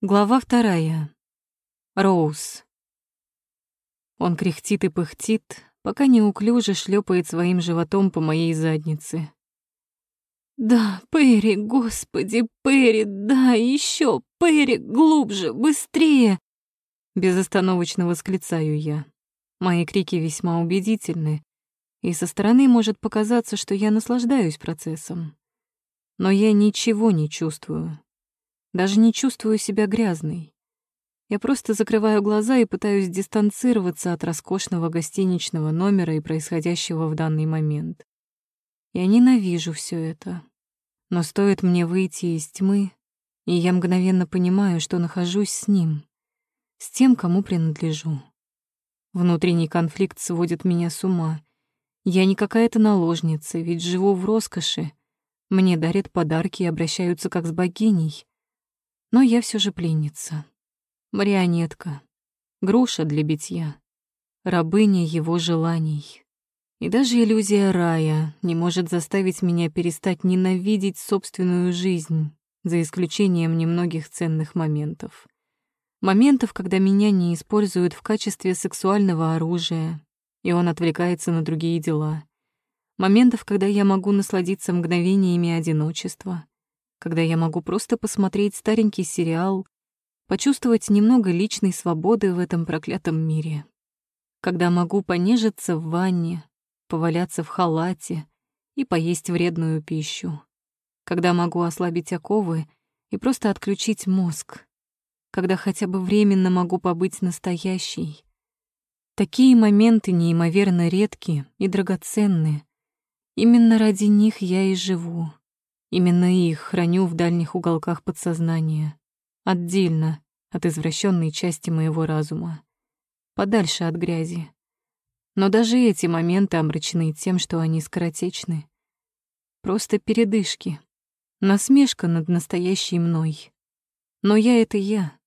Глава вторая. Роуз. Он кряхтит и пыхтит, пока неуклюже шлепает своим животом по моей заднице. «Да, Перри, господи, Перри, да, еще, Перри, глубже, быстрее!» Безостановочно восклицаю я. Мои крики весьма убедительны, и со стороны может показаться, что я наслаждаюсь процессом. Но я ничего не чувствую. Даже не чувствую себя грязной. Я просто закрываю глаза и пытаюсь дистанцироваться от роскошного гостиничного номера и происходящего в данный момент. Я ненавижу все это. Но стоит мне выйти из тьмы, и я мгновенно понимаю, что нахожусь с ним, с тем, кому принадлежу. Внутренний конфликт сводит меня с ума. Я не какая-то наложница, ведь живу в роскоши. Мне дарят подарки и обращаются как с богиней. Но я все же пленница. Марионетка. Груша для битья. Рабыня его желаний. И даже иллюзия рая не может заставить меня перестать ненавидеть собственную жизнь, за исключением немногих ценных моментов. Моментов, когда меня не используют в качестве сексуального оружия, и он отвлекается на другие дела. Моментов, когда я могу насладиться мгновениями одиночества, когда я могу просто посмотреть старенький сериал, почувствовать немного личной свободы в этом проклятом мире. Когда могу понежиться в ванне, поваляться в халате и поесть вредную пищу. Когда могу ослабить оковы и просто отключить мозг. Когда хотя бы временно могу побыть настоящей. Такие моменты неимоверно редки и драгоценны. Именно ради них я и живу. Именно их храню в дальних уголках подсознания, отдельно от извращенной части моего разума, подальше от грязи. Но даже эти моменты омрачены тем, что они скоротечны. Просто передышки, насмешка над настоящей мной. Но я — это я,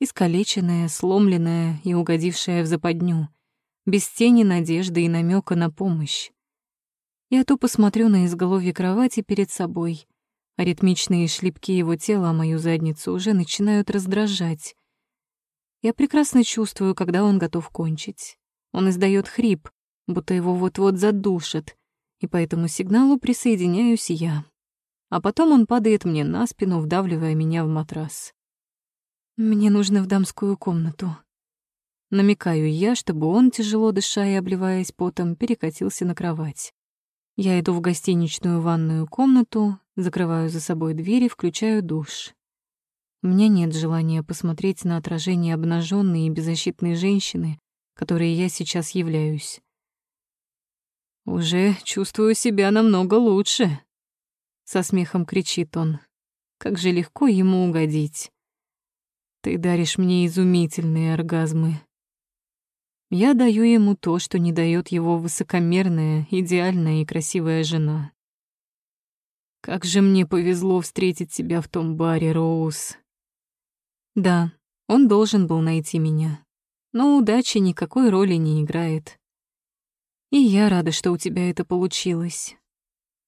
искалеченная, сломленная и угодившая в западню, без тени надежды и намека на помощь. Я то посмотрю на изголовье кровати перед собой, а ритмичные шлепки его тела о мою задницу уже начинают раздражать. Я прекрасно чувствую, когда он готов кончить. Он издает хрип, будто его вот-вот задушат, и по этому сигналу присоединяюсь я. А потом он падает мне на спину, вдавливая меня в матрас. «Мне нужно в дамскую комнату». Намекаю я, чтобы он, тяжело дыша и обливаясь потом, перекатился на кровать. Я иду в гостиничную ванную комнату, закрываю за собой дверь и включаю душ. У меня нет желания посмотреть на отражение обнаженной и беззащитной женщины, которой я сейчас являюсь. «Уже чувствую себя намного лучше», — со смехом кричит он. «Как же легко ему угодить. Ты даришь мне изумительные оргазмы. Я даю ему то, что не дает его высокомерная, идеальная и красивая жена. Как же мне повезло встретить тебя в том баре, Роуз. Да, он должен был найти меня. Но удача никакой роли не играет. И я рада, что у тебя это получилось.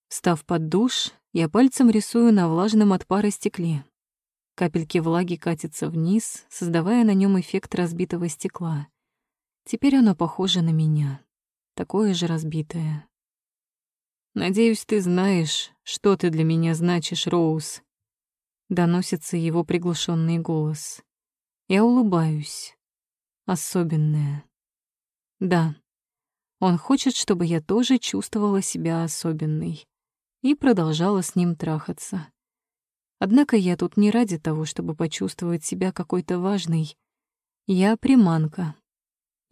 Встав под душ, я пальцем рисую на влажном от пара стекле. Капельки влаги катятся вниз, создавая на нем эффект разбитого стекла. Теперь оно похоже на меня, такое же разбитое. «Надеюсь, ты знаешь, что ты для меня значишь, Роуз», — доносится его приглушенный голос. Я улыбаюсь. Особенное. Да, он хочет, чтобы я тоже чувствовала себя особенной и продолжала с ним трахаться. Однако я тут не ради того, чтобы почувствовать себя какой-то важной. Я приманка,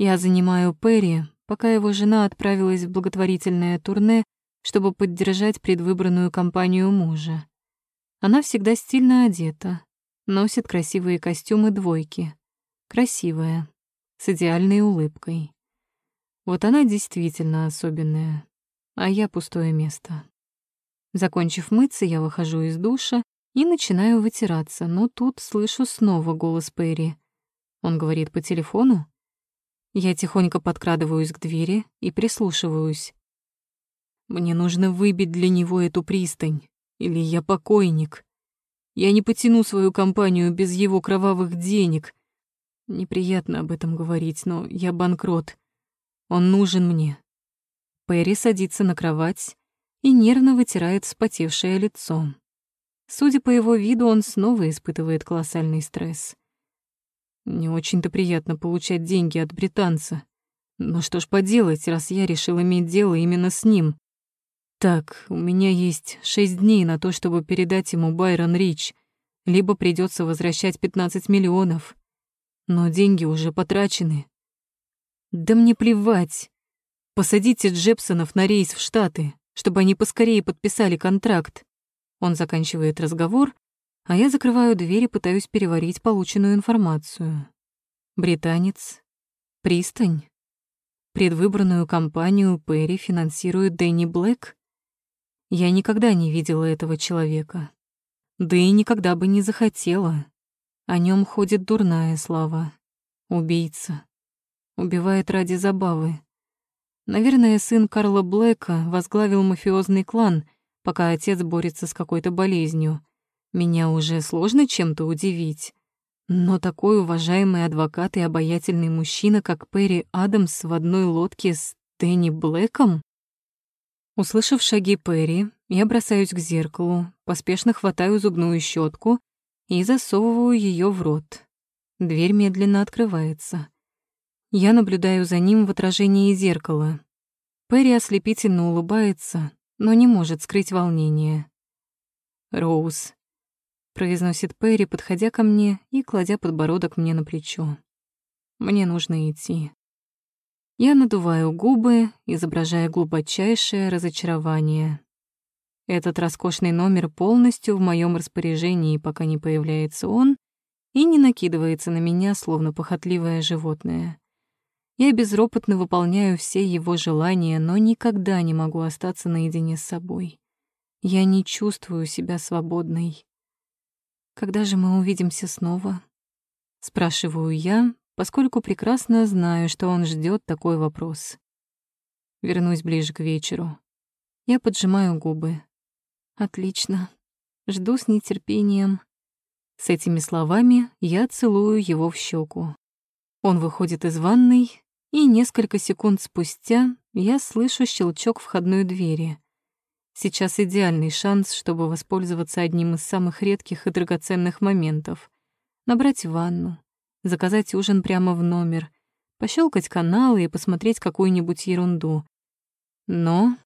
я занимаю Перри, пока его жена отправилась в благотворительное турне, чтобы поддержать предвыбранную кампанию мужа. Она всегда стильно одета, носит красивые костюмы двойки. Красивая, с идеальной улыбкой. Вот она действительно особенная, а я пустое место. Закончив мыться, я выхожу из душа и начинаю вытираться, но тут слышу снова голос Перри. Он говорит по телефону? Я тихонько подкрадываюсь к двери и прислушиваюсь. Мне нужно выбить для него эту пристань, или я покойник. Я не потяну свою компанию без его кровавых денег. Неприятно об этом говорить, но я банкрот. Он нужен мне. Перри садится на кровать и нервно вытирает вспотевшее лицо. Судя по его виду, он снова испытывает колоссальный стресс. Не очень-то приятно получать деньги от британца. Но что ж поделать, раз я решил иметь дело именно с ним. Так, у меня есть шесть дней на то, чтобы передать ему Байрон Рич, либо придется возвращать 15 миллионов. Но деньги уже потрачены. Да мне плевать. Посадите Джепсонов на рейс в Штаты, чтобы они поскорее подписали контракт. Он заканчивает разговор, а я закрываю дверь и пытаюсь переварить полученную информацию. Британец. Пристань. Предвыборную кампанию Перри финансирует Дэнни Блэк. Я никогда не видела этого человека. Да и никогда бы не захотела. О нем ходит дурная слава. Убийца. Убивает ради забавы. Наверное, сын Карла Блэка возглавил мафиозный клан, пока отец борется с какой-то болезнью. Меня уже сложно чем-то удивить. Но такой уважаемый адвокат и обаятельный мужчина, как Перри Адамс в одной лодке с Дэнни Блэком? Услышав шаги Перри, я бросаюсь к зеркалу, поспешно хватаю зубную щетку и засовываю ее в рот. Дверь медленно открывается. Я наблюдаю за ним в отражении зеркала. Перри ослепительно улыбается, но не может скрыть волнение. «Роуз, произносит Перри, подходя ко мне и кладя подбородок мне на плечо. Мне нужно идти. Я надуваю губы, изображая глубочайшее разочарование. Этот роскошный номер полностью в моем распоряжении, пока не появляется он и не накидывается на меня, словно похотливое животное. Я безропотно выполняю все его желания, но никогда не могу остаться наедине с собой. Я не чувствую себя свободной. Когда же мы увидимся снова? Спрашиваю я, поскольку прекрасно знаю, что он ждет такой вопрос. Вернусь ближе к вечеру. Я поджимаю губы. Отлично. Жду с нетерпением. С этими словами я целую его в щеку. Он выходит из ванной, и несколько секунд спустя я слышу щелчок входной двери. Сейчас идеальный шанс, чтобы воспользоваться одним из самых редких и драгоценных моментов. Набрать ванну, заказать ужин прямо в номер, пощелкать каналы и посмотреть какую-нибудь ерунду. Но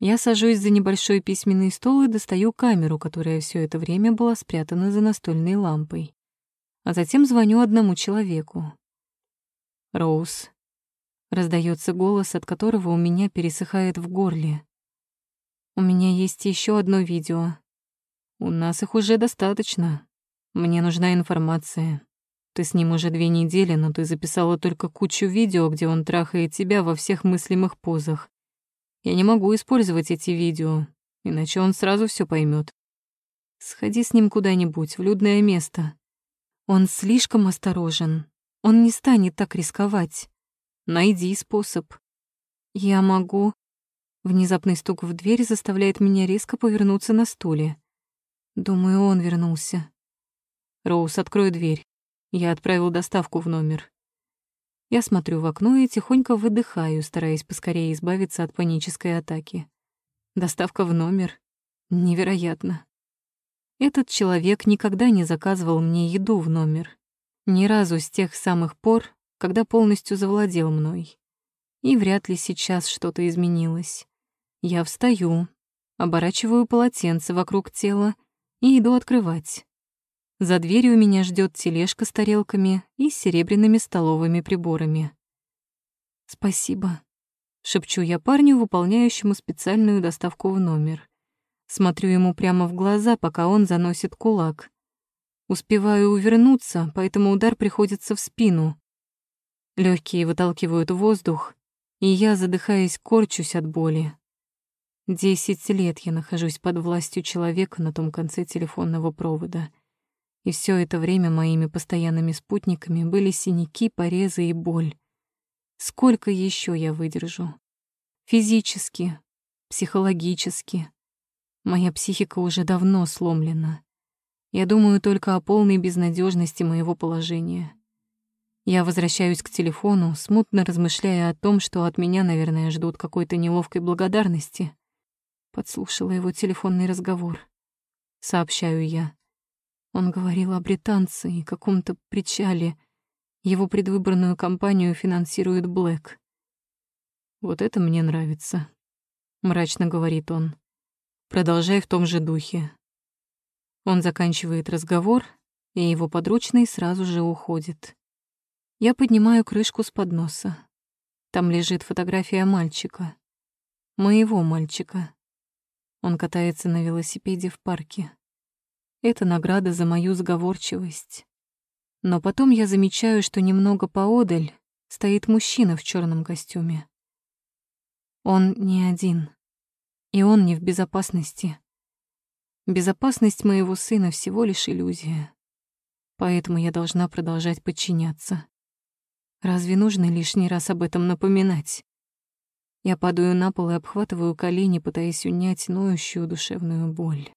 я сажусь за небольшой письменный стол и достаю камеру, которая все это время была спрятана за настольной лампой. А затем звоню одному человеку. «Роуз». Раздается голос, от которого у меня пересыхает в горле. У меня есть еще одно видео. У нас их уже достаточно. Мне нужна информация. Ты с ним уже две недели, но ты записала только кучу видео, где он трахает тебя во всех мыслимых позах. Я не могу использовать эти видео, иначе он сразу все поймет. Сходи с ним куда-нибудь, в людное место. Он слишком осторожен. Он не станет так рисковать. Найди способ. Я могу... Внезапный стук в дверь заставляет меня резко повернуться на стуле. Думаю, он вернулся. Роуз, открой дверь. Я отправил доставку в номер. Я смотрю в окно и тихонько выдыхаю, стараясь поскорее избавиться от панической атаки. Доставка в номер? Невероятно. Этот человек никогда не заказывал мне еду в номер. Ни разу с тех самых пор, когда полностью завладел мной. И вряд ли сейчас что-то изменилось. Я встаю, оборачиваю полотенце вокруг тела и иду открывать. За дверью меня ждет тележка с тарелками и серебряными столовыми приборами. «Спасибо», — шепчу я парню, выполняющему специальную доставку в номер. Смотрю ему прямо в глаза, пока он заносит кулак. Успеваю увернуться, поэтому удар приходится в спину. Легкие выталкивают воздух, и я, задыхаясь, корчусь от боли. Десять лет я нахожусь под властью человека на том конце телефонного провода. И все это время моими постоянными спутниками были синяки, порезы и боль. Сколько еще я выдержу? Физически, психологически. Моя психика уже давно сломлена. Я думаю только о полной безнадежности моего положения. Я возвращаюсь к телефону, смутно размышляя о том, что от меня, наверное, ждут какой-то неловкой благодарности. Подслушала его телефонный разговор. Сообщаю я. Он говорил о британце и каком-то причале. Его предвыборную кампанию финансирует Блэк. «Вот это мне нравится», — мрачно говорит он. «Продолжай в том же духе». Он заканчивает разговор, и его подручный сразу же уходит. Я поднимаю крышку с подноса. Там лежит фотография мальчика. Моего мальчика. Он катается на велосипеде в парке. Это награда за мою сговорчивость. Но потом я замечаю, что немного поодаль стоит мужчина в черном костюме. Он не один. И он не в безопасности. Безопасность моего сына всего лишь иллюзия. Поэтому я должна продолжать подчиняться. Разве нужно лишний раз об этом напоминать? Я падаю на пол и обхватываю колени, пытаясь унять ноющую душевную боль.